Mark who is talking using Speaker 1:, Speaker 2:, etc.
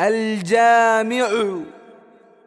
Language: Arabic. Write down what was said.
Speaker 1: الجامع